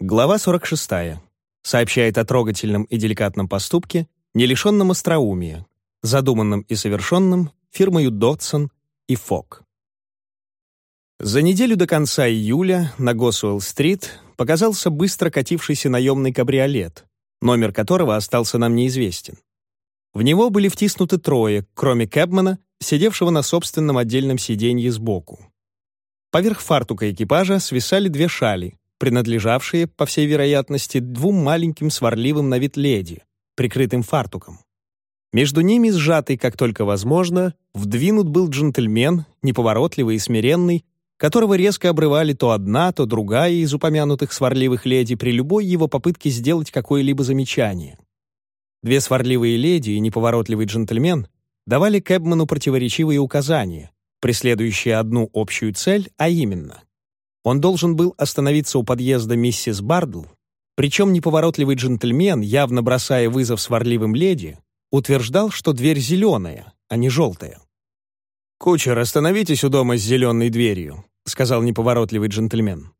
Глава 46. Сообщает о трогательном и деликатном поступке, не лишенном остроумия, задуманном и совершенном фирмою Дотсон и Фок. За неделю до конца июля на Госуэлл-стрит показался быстро катившийся наемный кабриолет, номер которого остался нам неизвестен. В него были втиснуты трое, кроме Кэбмана, сидевшего на собственном отдельном сиденье сбоку. Поверх фартука экипажа свисали две шали, принадлежавшие, по всей вероятности, двум маленьким сварливым на вид леди, прикрытым фартуком. Между ними, сжатый как только возможно, вдвинут был джентльмен, неповоротливый и смиренный, которого резко обрывали то одна, то другая из упомянутых сварливых леди при любой его попытке сделать какое-либо замечание. Две сварливые леди и неповоротливый джентльмен давали Кэбману противоречивые указания, преследующие одну общую цель, а именно. Он должен был остановиться у подъезда миссис Бардл, причем неповоротливый джентльмен, явно бросая вызов сварливым леди, утверждал, что дверь зеленая, а не желтая. «Кучер, остановитесь у дома с зеленой дверью», — сказал неповоротливый джентльмен.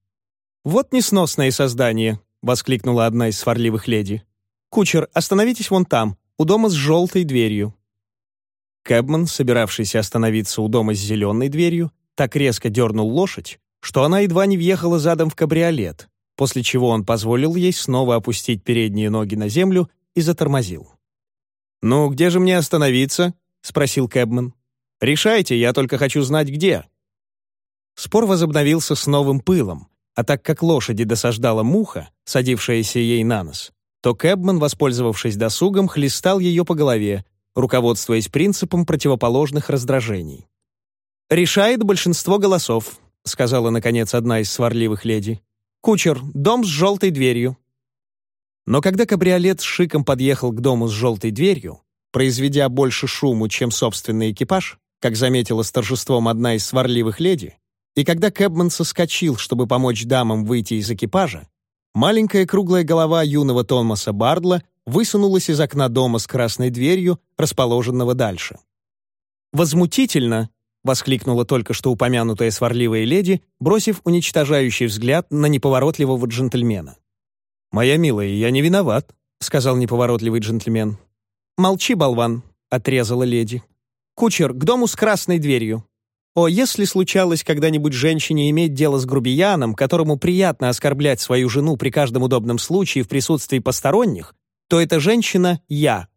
«Вот несносное создание», — воскликнула одна из сварливых леди. «Кучер, остановитесь вон там, у дома с желтой дверью». Кэбман, собиравшийся остановиться у дома с зеленой дверью, так резко дернул лошадь, что она едва не въехала задом в кабриолет, после чего он позволил ей снова опустить передние ноги на землю и затормозил. «Ну, где же мне остановиться?» — спросил Кэбман. «Решайте, я только хочу знать, где». Спор возобновился с новым пылом, а так как лошади досаждала муха, садившаяся ей на нос, то Кэбман, воспользовавшись досугом, хлестал ее по голове, руководствуясь принципом противоположных раздражений. «Решает большинство голосов», — сказала, наконец, одна из сварливых леди. «Кучер, дом с желтой дверью». Но когда кабриолет с шиком подъехал к дому с желтой дверью, произведя больше шуму, чем собственный экипаж, как заметила с торжеством одна из сварливых леди, и когда Кэбман соскочил, чтобы помочь дамам выйти из экипажа, маленькая круглая голова юного Томаса Бардла высунулась из окна дома с красной дверью, расположенного дальше. «Возмутительно!» — воскликнула только что упомянутая сварливая леди, бросив уничтожающий взгляд на неповоротливого джентльмена. «Моя милая, я не виноват», — сказал неповоротливый джентльмен. «Молчи, болван», — отрезала леди. «Кучер, к дому с красной дверью. О, если случалось когда-нибудь женщине иметь дело с грубияном, которому приятно оскорблять свою жену при каждом удобном случае в присутствии посторонних, то эта женщина — я.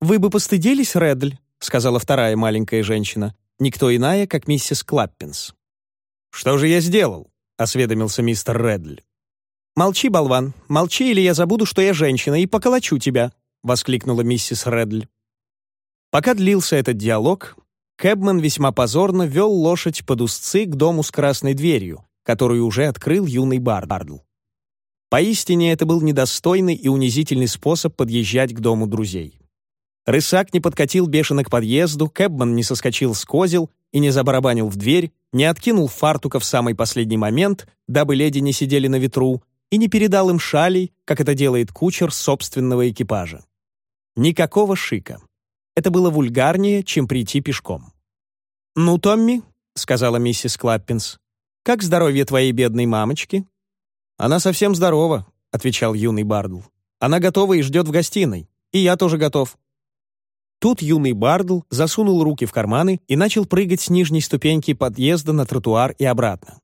«Вы бы постыдились, Редль?» — сказала вторая маленькая женщина, никто иная, как миссис Клаппинс. «Что же я сделал?» — осведомился мистер Редль. «Молчи, болван, молчи, или я забуду, что я женщина, и поколочу тебя», — воскликнула миссис Редль. Пока длился этот диалог, Кэбман весьма позорно вел лошадь под узцы к дому с красной дверью, которую уже открыл юный Бардл. Поистине это был недостойный и унизительный способ подъезжать к дому друзей. Рысак не подкатил бешено к подъезду, Кэбман не соскочил с козел и не забарабанил в дверь, не откинул фартука в самый последний момент, дабы леди не сидели на ветру, и не передал им шалей, как это делает кучер собственного экипажа. Никакого шика. Это было вульгарнее, чем прийти пешком. «Ну, Томми», — сказала миссис Клаппинс, — «как здоровье твоей бедной мамочки?» «Она совсем здорова», — отвечал юный Бардл. «Она готова и ждет в гостиной. И я тоже готов». Тут юный Бардл засунул руки в карманы и начал прыгать с нижней ступеньки подъезда на тротуар и обратно.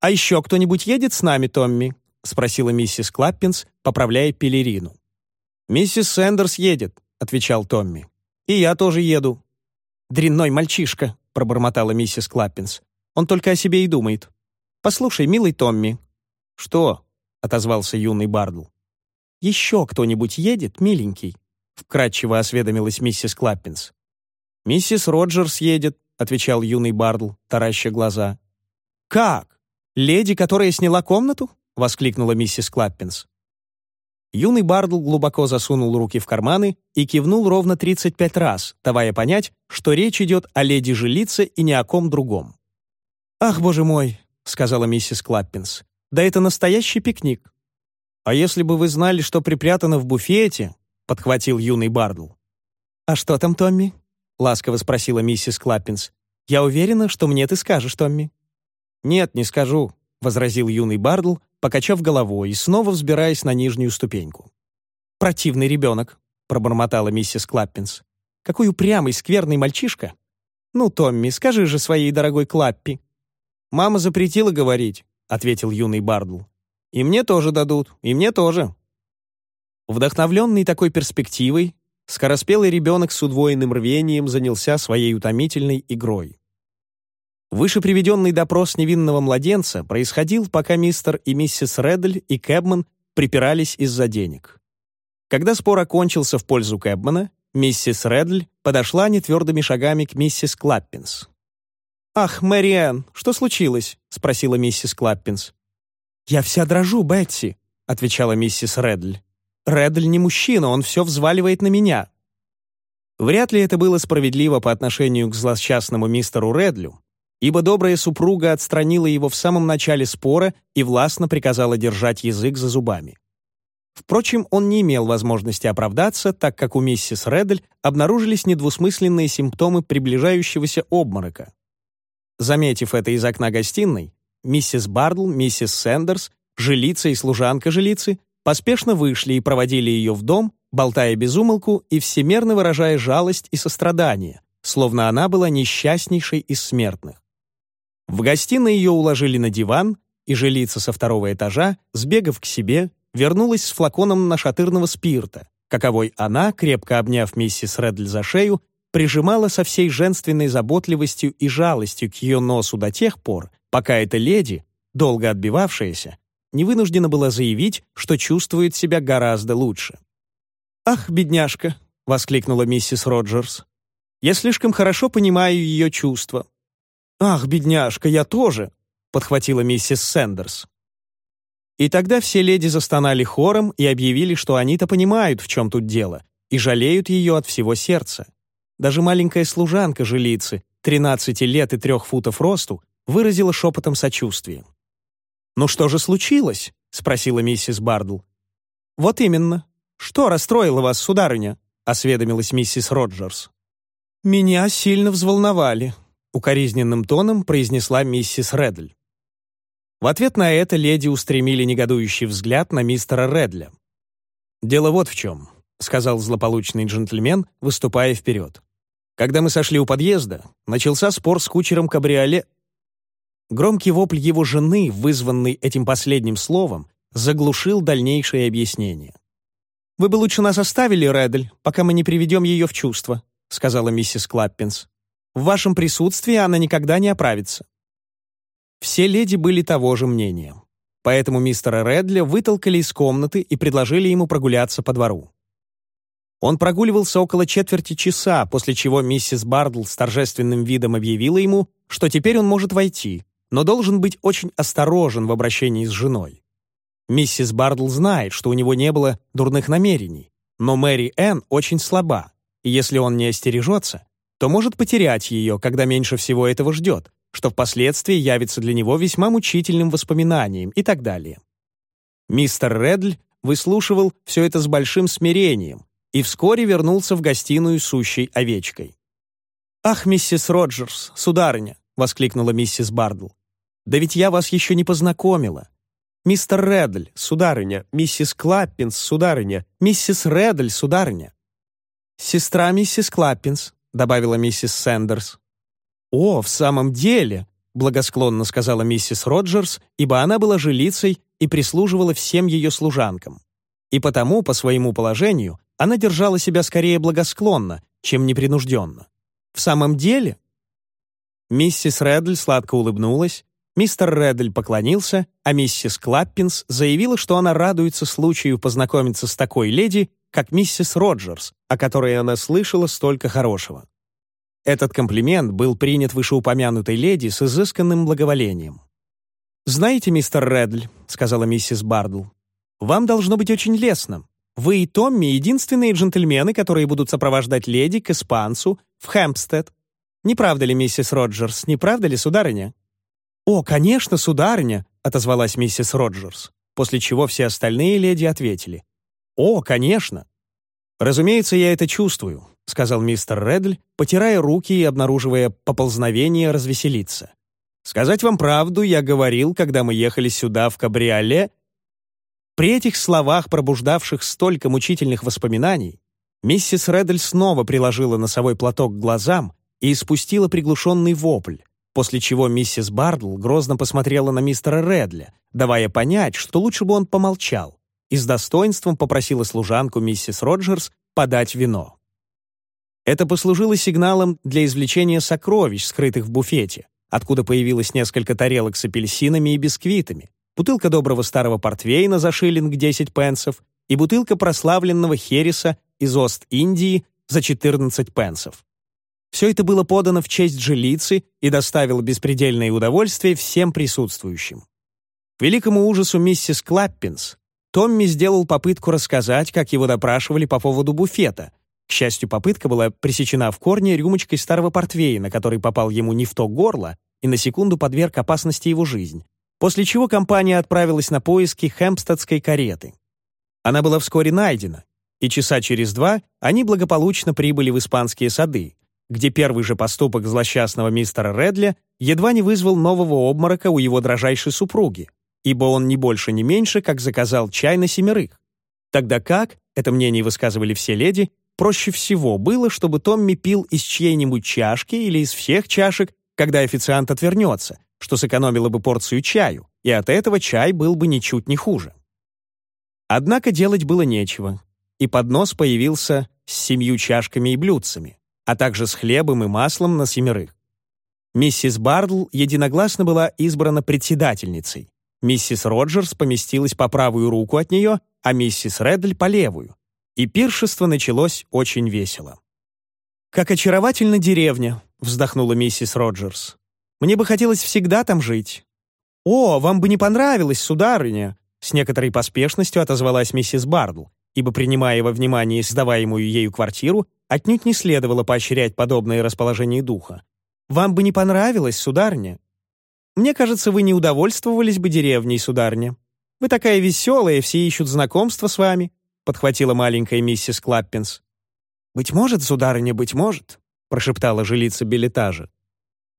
«А еще кто-нибудь едет с нами, Томми?» — спросила миссис Клаппинс, поправляя пелерину. «Миссис Сэндерс едет», — отвечал Томми. «И я тоже еду». «Дрянной мальчишка», — пробормотала миссис Клаппинс. «Он только о себе и думает. Послушай, милый Томми, «Что?» — отозвался юный Бардл. «Еще кто-нибудь едет, миленький?» — вкратчиво осведомилась миссис Клаппинс. «Миссис Роджерс едет», — отвечал юный Бардл, тараща глаза. «Как? Леди, которая сняла комнату?» — воскликнула миссис Клаппинс. Юный Бардл глубоко засунул руки в карманы и кивнул ровно 35 раз, давая понять, что речь идет о леди-жилице и ни о ком другом. «Ах, боже мой!» — сказала миссис Клаппинс. Да это настоящий пикник. А если бы вы знали, что припрятано в буфете, подхватил юный Бардл. А что там, Томми? ласково спросила миссис Клаппинс. Я уверена, что мне ты скажешь, Томми. Нет, не скажу, возразил юный Бардл, покачав головой и снова взбираясь на нижнюю ступеньку. «Противный ребенок», — пробормотала миссис Клаппинс. «Какой упрямый, скверный мальчишка! Ну, Томми, скажи же своей дорогой Клаппи». «Мама запретила говорить», — ответил юный Бардл. «И мне тоже дадут, и мне тоже». Вдохновленный такой перспективой, скороспелый ребенок с удвоенным рвением занялся своей утомительной игрой. Выше приведенный допрос невинного младенца происходил, пока мистер и миссис Реддль и Кэбман припирались из-за денег. Когда спор окончился в пользу Кэбмана, миссис Реддль подошла нетвердыми шагами к миссис Клаппинс. «Ах, Мэриэн, что случилось?» — спросила миссис Клаппинс. «Я вся дрожу, Бетси», — отвечала миссис Реддль. «Реддль не мужчина, он все взваливает на меня». Вряд ли это было справедливо по отношению к злосчастному мистеру Редлю, ибо добрая супруга отстранила его в самом начале спора и властно приказала держать язык за зубами. Впрочем, он не имел возможности оправдаться, так как у миссис Реддель обнаружились недвусмысленные симптомы приближающегося обморока. Заметив это из окна гостиной, миссис Бардл, миссис Сэндерс, жилица и служанка жилицы поспешно вышли и проводили ее в дом, болтая без умолку и всемерно выражая жалость и сострадание, словно она была несчастнейшей из смертных. В гостиной ее уложили на диван, и жилица со второго этажа, сбегав к себе, вернулась с флаконом нашатырного спирта, каковой она, крепко обняв миссис Редль за шею, прижимала со всей женственной заботливостью и жалостью к ее носу до тех пор, пока эта леди, долго отбивавшаяся, не вынуждена была заявить, что чувствует себя гораздо лучше. «Ах, бедняжка!» — воскликнула миссис Роджерс. «Я слишком хорошо понимаю ее чувства». «Ах, бедняжка, я тоже!» — подхватила миссис Сэндерс. И тогда все леди застонали хором и объявили, что они-то понимают, в чем тут дело, и жалеют ее от всего сердца. Даже маленькая служанка жилицы, 13 лет и трех футов росту, выразила шепотом сочувствия. «Ну что же случилось?» — спросила миссис Бардл. «Вот именно. Что расстроило вас, сударыня?» — осведомилась миссис Роджерс. «Меня сильно взволновали», — укоризненным тоном произнесла миссис Редль. В ответ на это леди устремили негодующий взгляд на мистера Редля. «Дело вот в чем», — сказал злополучный джентльмен, выступая вперед. «Когда мы сошли у подъезда, начался спор с кучером кабриоле...» Громкий вопль его жены, вызванный этим последним словом, заглушил дальнейшее объяснение. «Вы бы лучше нас оставили, Редль, пока мы не приведем ее в чувство», — сказала миссис Клаппинс. «В вашем присутствии она никогда не оправится». Все леди были того же мнения. Поэтому мистера Редля вытолкали из комнаты и предложили ему прогуляться по двору. Он прогуливался около четверти часа, после чего миссис Бардл с торжественным видом объявила ему, что теперь он может войти, но должен быть очень осторожен в обращении с женой. Миссис Бардл знает, что у него не было дурных намерений, но Мэри Энн очень слаба, и если он не остережется, то может потерять ее, когда меньше всего этого ждет, что впоследствии явится для него весьма мучительным воспоминанием и так далее. Мистер Редль выслушивал все это с большим смирением и вскоре вернулся в гостиную сущей овечкой. «Ах, миссис Роджерс, сударыня!» — воскликнула миссис Бардл. «Да ведь я вас еще не познакомила. Мистер Редль, сударыня, миссис Клаппинс, сударыня, миссис Редль, сударыня». «Сестра миссис Клаппинс», — добавила миссис Сэндерс. «О, в самом деле!» — благосклонно сказала миссис Роджерс, ибо она была жилицей и прислуживала всем ее служанкам. И потому, по своему положению, она держала себя скорее благосклонно, чем непринужденно. «В самом деле?» Миссис Реддль сладко улыбнулась, мистер Реддль поклонился, а миссис Клаппинс заявила, что она радуется случаю познакомиться с такой леди, как миссис Роджерс, о которой она слышала столько хорошего. Этот комплимент был принят вышеупомянутой леди с изысканным благоволением. «Знаете, мистер Редль», — сказала миссис Бардл, «вам должно быть очень лестно. Вы и Томми — единственные джентльмены, которые будут сопровождать леди к испанцу в Хэмпстед. Не правда ли, миссис Роджерс, не правда ли, сударыня?» «О, конечно, сударыня», — отозвалась миссис Роджерс, после чего все остальные леди ответили. «О, конечно». «Разумеется, я это чувствую. — сказал мистер Редль, потирая руки и обнаруживая поползновение развеселиться. Сказать вам правду, я говорил, когда мы ехали сюда в кабриоле. При этих словах, пробуждавших столько мучительных воспоминаний, миссис Реддель снова приложила носовой платок к глазам и испустила приглушенный вопль, после чего миссис Бардл грозно посмотрела на мистера Редля, давая понять, что лучше бы он помолчал, и с достоинством попросила служанку миссис Роджерс подать вино. Это послужило сигналом для извлечения сокровищ, скрытых в буфете, откуда появилось несколько тарелок с апельсинами и бисквитами, бутылка доброго старого портвейна за шиллинг 10 пенсов и бутылка прославленного хереса из Ост-Индии за 14 пенсов. Все это было подано в честь жилицы и доставило беспредельное удовольствие всем присутствующим. К великому ужасу миссис Клаппинс, Томми сделал попытку рассказать, как его допрашивали по поводу буфета. К счастью, попытка была пресечена в корне рюмочкой старого портвейна, который попал ему не в то горло и на секунду подверг опасности его жизнь. После чего компания отправилась на поиски хэмпстедской кареты. Она была вскоре найдена, и часа через два они благополучно прибыли в испанские сады, где первый же поступок злосчастного мистера Редля едва не вызвал нового обморока у его дрожайшей супруги, ибо он не больше, не меньше, как заказал чай на семерых. Тогда как, это мнение высказывали все леди, проще всего было, чтобы Томми пил из чьей-нибудь чашки или из всех чашек, когда официант отвернется, что сэкономило бы порцию чаю, и от этого чай был бы ничуть не хуже. Однако делать было нечего, и поднос появился с семью чашками и блюдцами, а также с хлебом и маслом на семерых. Миссис Бардл единогласно была избрана председательницей, Миссис Роджерс поместилась по правую руку от нее, а миссис Реддль — по левую. И пиршество началось очень весело. «Как очаровательна деревня», — вздохнула миссис Роджерс. «Мне бы хотелось всегда там жить». «О, вам бы не понравилось, сударыня», — с некоторой поспешностью отозвалась миссис Бардл, ибо, принимая во внимание сдаваемую ею квартиру, отнюдь не следовало поощрять подобное расположение духа. «Вам бы не понравилось, сударыня, мне кажется, вы не удовольствовались бы деревней, сударня. Вы такая веселая, все ищут знакомства с вами», — подхватила маленькая миссис Клаппинс. «Быть может, сударыня, быть может», — прошептала жилица билетажа.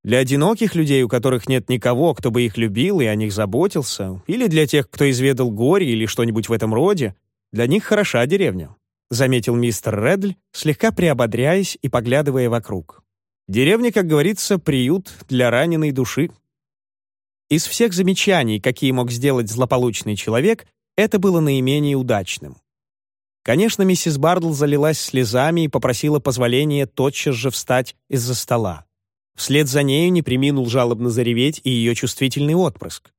«Для одиноких людей, у которых нет никого, кто бы их любил и о них заботился, или для тех, кто изведал горе или что-нибудь в этом роде, для них хороша деревня», — заметил мистер Редль, слегка приободряясь и поглядывая вокруг. «Деревня, как говорится, приют для раненой души». Из всех замечаний, какие мог сделать злополучный человек, это было наименее удачным. Конечно, миссис Бардл залилась слезами и попросила позволения тотчас же встать из-за стола. Вслед за нею не приминул жалобно зареветь и ее чувствительный отпрыск.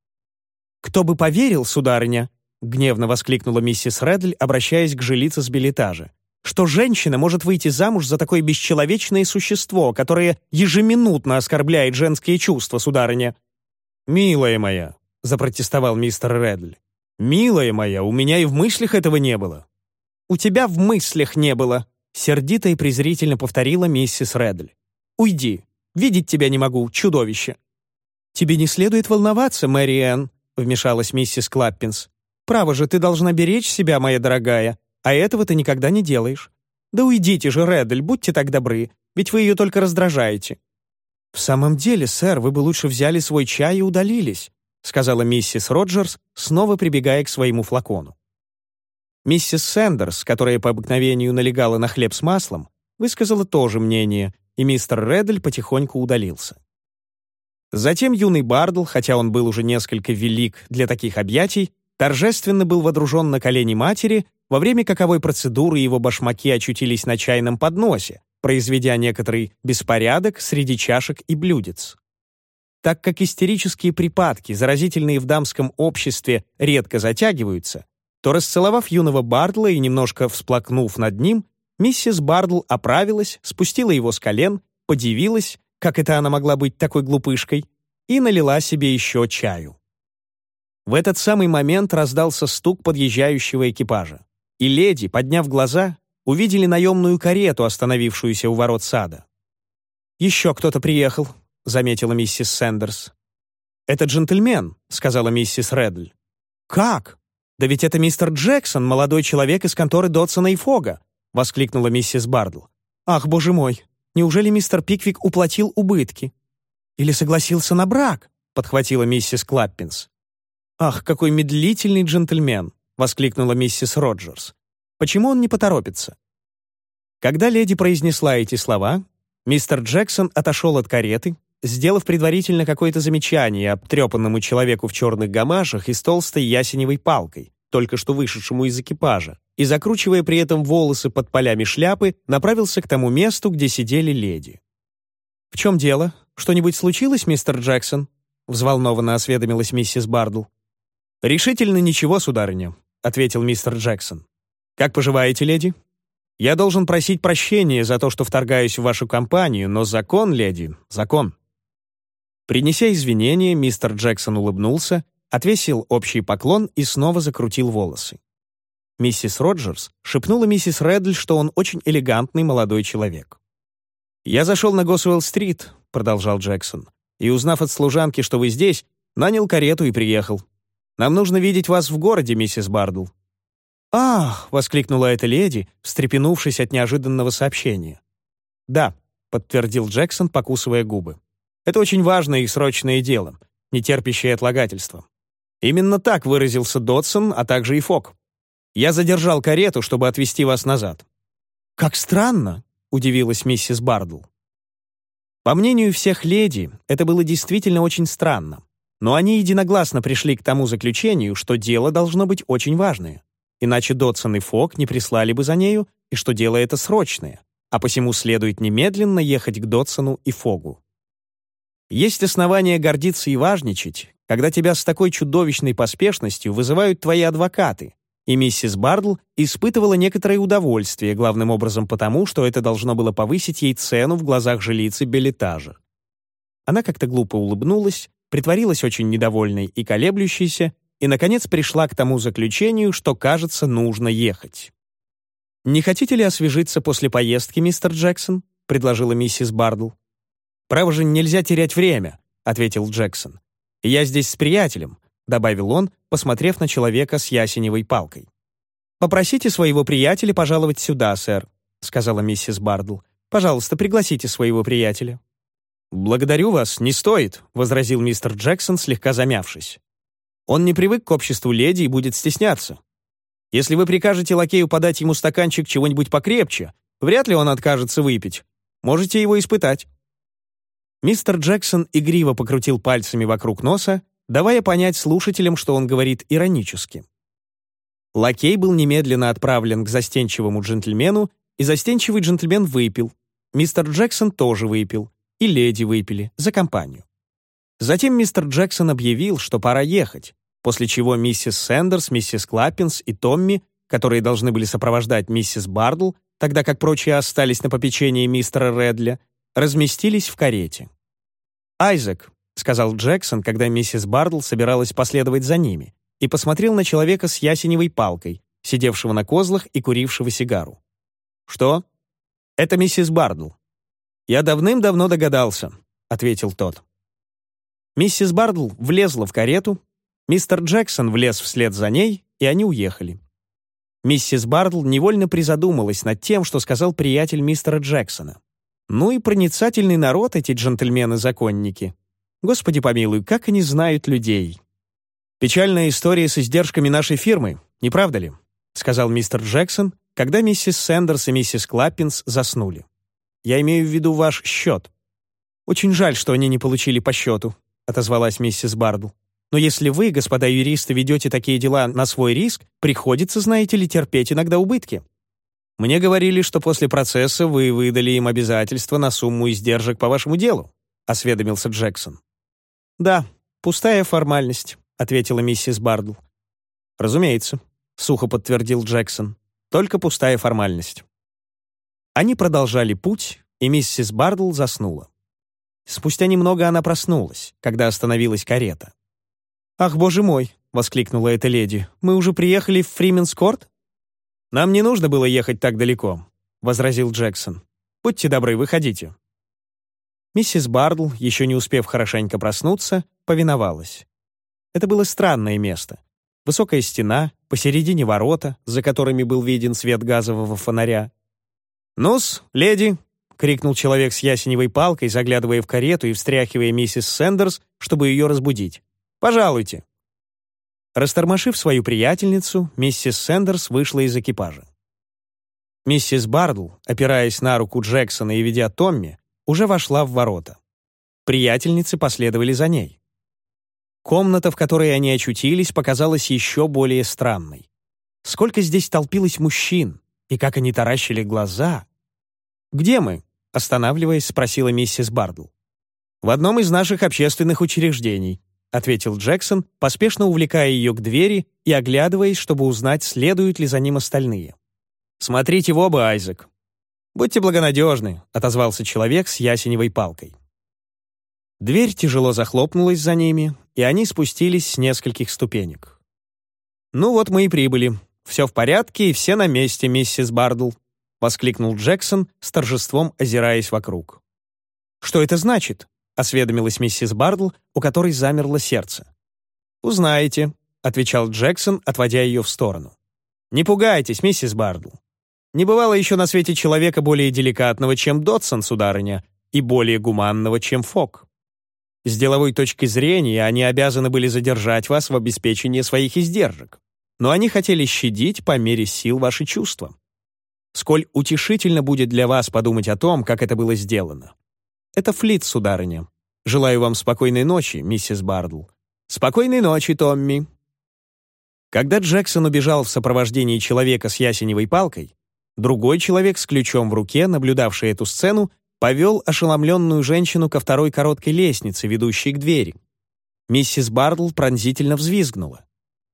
«Кто бы поверил, сударыня!» — гневно воскликнула миссис Редль, обращаясь к жилице с билетажа, что женщина может выйти замуж за такое бесчеловечное существо, которое ежеминутно оскорбляет женские чувства, сударыня. «Милая моя», — запротестовал мистер Редль. «Милая моя, у меня и в мыслях этого не было». «У тебя в мыслях не было», — сердито и презрительно повторила миссис Редль. «Уйди. Видеть тебя не могу, чудовище». «Тебе не следует волноваться, Мэри Энн», — вмешалась миссис Клаппинс. «Право же, ты должна беречь себя, моя дорогая, а этого ты никогда не делаешь. Да уйдите же, Редль, будьте так добры, ведь вы ее только раздражаете. «В самом деле, сэр, вы бы лучше взяли свой чай и удалились», сказала миссис Роджерс, снова прибегая к своему флакону. Миссис Сэндерс, которая по обыкновению налегала на хлеб с маслом, высказала тоже мнение, и мистер Реддель потихоньку удалился. Затем юный Бардл, хотя он был уже несколько велик для таких объятий, торжественно был водружен на колени матери, во время каковой процедуры его башмаки очутились на чайном подносе, произведя некоторый беспорядок среди чашек и блюдец. Так как истерические припадки, заразительные в дамском обществе, редко затягиваются, то, расцеловав юного Бардла и немножко всплакнув над ним, миссис Бардл оправилась, спустила его с колен, подивилась, как это она могла быть такой глупышкой, и налила себе еще чаю. В этот самый момент раздался стук подъезжающего экипажа, и леди, подняв глаза, увидели наемную карету, остановившуюся у ворот сада. «Еще кто-то приехал», — заметила миссис Сэндерс. «Это джентльмен», — сказала миссис Редль. «Как? Да ведь это мистер Джексон, молодой человек из конторы Дотсона и Фога», — воскликнула миссис Бардл. «Ах, боже мой, неужели мистер Пиквик уплатил убытки? Или согласился на брак?» подхватила миссис Клаппинс. «Ах, какой медлительный джентльмен!» — воскликнула миссис Роджерс. «Почему он не поторопится?» Когда леди произнесла эти слова, мистер Джексон отошел от кареты, сделав предварительно какое-то замечание обтрепанному человеку в черных гамашах и с толстой ясеневой палкой, только что вышедшему из экипажа, и, закручивая при этом волосы под полями шляпы, направился к тому месту, где сидели леди. «В чем дело? Что-нибудь случилось, мистер Джексон?» — взволнованно осведомилась миссис Бардл. «Решительно ничего, сударыня», — ответил мистер Джексон. «Как поживаете, леди? Я должен просить прощения за то, что вторгаюсь в вашу компанию, но закон, леди, закон». Принеся извинения, мистер Джексон улыбнулся, отвесил общий поклон и снова закрутил волосы. Миссис Роджерс шепнула миссис Редль, что он очень элегантный молодой человек. «Я зашел на Госуэлл-стрит», — продолжал Джексон, «и, узнав от служанки, что вы здесь, нанял карету и приехал. Нам нужно видеть вас в городе, миссис Бардл». «Ах!» — воскликнула эта леди, встрепенувшись от неожиданного сообщения. «Да», — подтвердил Джексон, покусывая губы. «Это очень важное и срочное дело, не терпящее отлагательства. Именно так выразился Додсон, а также и Фок. Я задержал карету, чтобы отвезти вас назад». «Как странно!» — удивилась миссис Бардл. По мнению всех леди, это было действительно очень странно но они единогласно пришли к тому заключению, что дело должно быть очень важное. Иначе Дотсон и Фок не прислали бы за нею, и что дело это срочное, а посему следует немедленно ехать к Дотсону и Фогу. Есть основания гордиться и важничать, когда тебя с такой чудовищной поспешностью вызывают твои адвокаты, и миссис Бардл испытывала некоторое удовольствие, главным образом потому, что это должно было повысить ей цену в глазах жилицы билетажа. Она как-то глупо улыбнулась, притворилась очень недовольной и колеблющейся, и, наконец, пришла к тому заключению, что, кажется, нужно ехать. «Не хотите ли освежиться после поездки, мистер Джексон?» — предложила миссис Бардл. «Право же, нельзя терять время», — ответил Джексон. «Я здесь с приятелем», — добавил он, посмотрев на человека с ясеневой палкой. «Попросите своего приятеля пожаловать сюда, сэр», — сказала миссис Бардл. «Пожалуйста, пригласите своего приятеля». «Благодарю вас, не стоит», — возразил мистер Джексон, слегка замявшись. «Он не привык к обществу леди и будет стесняться. Если вы прикажете лакею подать ему стаканчик чего-нибудь покрепче, вряд ли он откажется выпить. Можете его испытать». Мистер Джексон игриво покрутил пальцами вокруг носа, давая понять слушателям, что он говорит иронически. Лакей был немедленно отправлен к застенчивому джентльмену, и застенчивый джентльмен выпил. Мистер Джексон тоже выпил и леди выпили за компанию. Затем мистер Джексон объявил, что пора ехать, после чего миссис Сэндерс, миссис Клаппинс и Томми, которые должны были сопровождать миссис Бардл, тогда как прочие остались на попечении мистера Редля, разместились в карете. «Айзек», — сказал Джексон, когда миссис Бардл собиралась последовать за ними, и посмотрел на человека с ясеневой палкой, сидевшего на козлах и курившего сигару. «Что?» «Это миссис Бардл», «Я давным-давно догадался», — ответил тот. Миссис Бардл влезла в карету, мистер Джексон влез вслед за ней, и они уехали. Миссис Бардл невольно призадумалась над тем, что сказал приятель мистера Джексона. Ну и проницательный народ эти джентльмены-законники. Господи помилуй, как они знают людей. «Печальная история с издержками нашей фирмы, не правда ли?» — сказал мистер Джексон, когда миссис Сэндерс и миссис Клаппинс заснули. Я имею в виду ваш счет». «Очень жаль, что они не получили по счету», — отозвалась миссис Бардл. «Но если вы, господа юристы, ведете такие дела на свой риск, приходится, знаете ли, терпеть иногда убытки. Мне говорили, что после процесса вы выдали им обязательства на сумму издержек по вашему делу», — осведомился Джексон. «Да, пустая формальность», — ответила миссис Бардл. «Разумеется», — сухо подтвердил Джексон. «Только пустая формальность». Они продолжали путь, и миссис Бардл заснула. Спустя немного она проснулась, когда остановилась карета. «Ах, боже мой!» — воскликнула эта леди. «Мы уже приехали в Фрименскорт?» «Нам не нужно было ехать так далеко», — возразил Джексон. «Будьте добры, выходите». Миссис Бардл, еще не успев хорошенько проснуться, повиновалась. Это было странное место. Высокая стена, посередине ворота, за которыми был виден свет газового фонаря, «Ну-с, леди, — крикнул человек с ясеневой палкой, заглядывая в карету и встряхивая миссис Сэндерс, чтобы ее разбудить. «Пожалуйте». Растормошив свою приятельницу, миссис Сэндерс вышла из экипажа. Миссис Бардл, опираясь на руку Джексона и ведя Томми, уже вошла в ворота. Приятельницы последовали за ней. Комната, в которой они очутились, показалась еще более странной. Сколько здесь толпилось мужчин, и как они таращили глаза. «Где мы?» — останавливаясь, спросила миссис Бардл. «В одном из наших общественных учреждений», — ответил Джексон, поспешно увлекая ее к двери и оглядываясь, чтобы узнать, следуют ли за ним остальные. «Смотрите в оба, Айзек». «Будьте благонадежны», — отозвался человек с ясеневой палкой. Дверь тяжело захлопнулась за ними, и они спустились с нескольких ступенек. «Ну вот мы и прибыли. Все в порядке, и все на месте, миссис Бардл», — воскликнул Джексон, с торжеством озираясь вокруг. «Что это значит?» — осведомилась миссис Бардл, у которой замерло сердце. «Узнаете», — отвечал Джексон, отводя ее в сторону. «Не пугайтесь, миссис Бардл. Не бывало еще на свете человека более деликатного, чем Дотсон, сударыня, и более гуманного, чем Фок. С деловой точки зрения они обязаны были задержать вас в обеспечении своих издержек, но они хотели щадить по мере сил ваши чувства. Сколь утешительно будет для вас подумать о том, как это было сделано. Это флит, сударыня. Желаю вам спокойной ночи, миссис Бардл. Спокойной ночи, Томми. Когда Джексон убежал в сопровождении человека с ясеневой палкой, другой человек с ключом в руке, наблюдавший эту сцену, повел ошеломленную женщину ко второй короткой лестнице, ведущей к двери. Миссис Бардл пронзительно взвизгнула.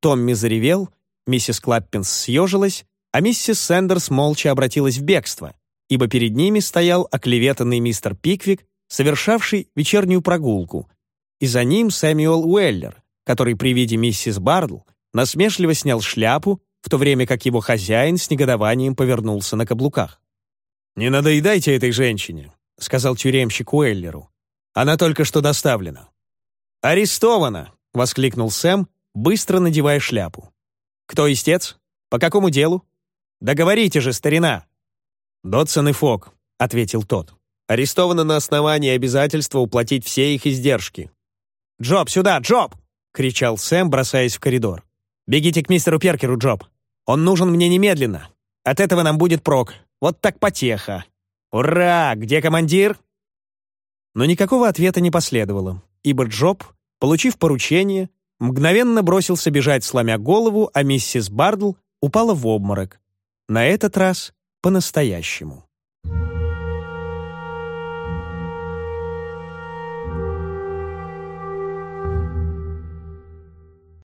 Томми заревел, миссис Клаппинс съежилась, а миссис Сэндерс молча обратилась в бегство, ибо перед ними стоял оклеветанный мистер Пиквик, совершавший вечернюю прогулку, и за ним Сэмюэл Уэллер, который при виде миссис Бардл насмешливо снял шляпу, в то время как его хозяин с негодованием повернулся на каблуках. «Не надоедайте этой женщине», — сказал тюремщик Уэллеру. «Она только что доставлена». «Арестована!» — воскликнул Сэм, быстро надевая шляпу. «Кто истец? По какому делу? Да говорите же, старина!» «Дотсон и Фок», — ответил тот. «Арестованы на основании обязательства уплатить все их издержки». «Джоб, сюда, Джоб!» — кричал Сэм, бросаясь в коридор. «Бегите к мистеру Перкеру, Джоб. Он нужен мне немедленно. От этого нам будет прок. Вот так потеха. Ура! Где командир?» Но никакого ответа не последовало, ибо Джоб, получив поручение, мгновенно бросился бежать, сломя голову, а миссис Бардл упала в обморок. На этот раз по-настоящему.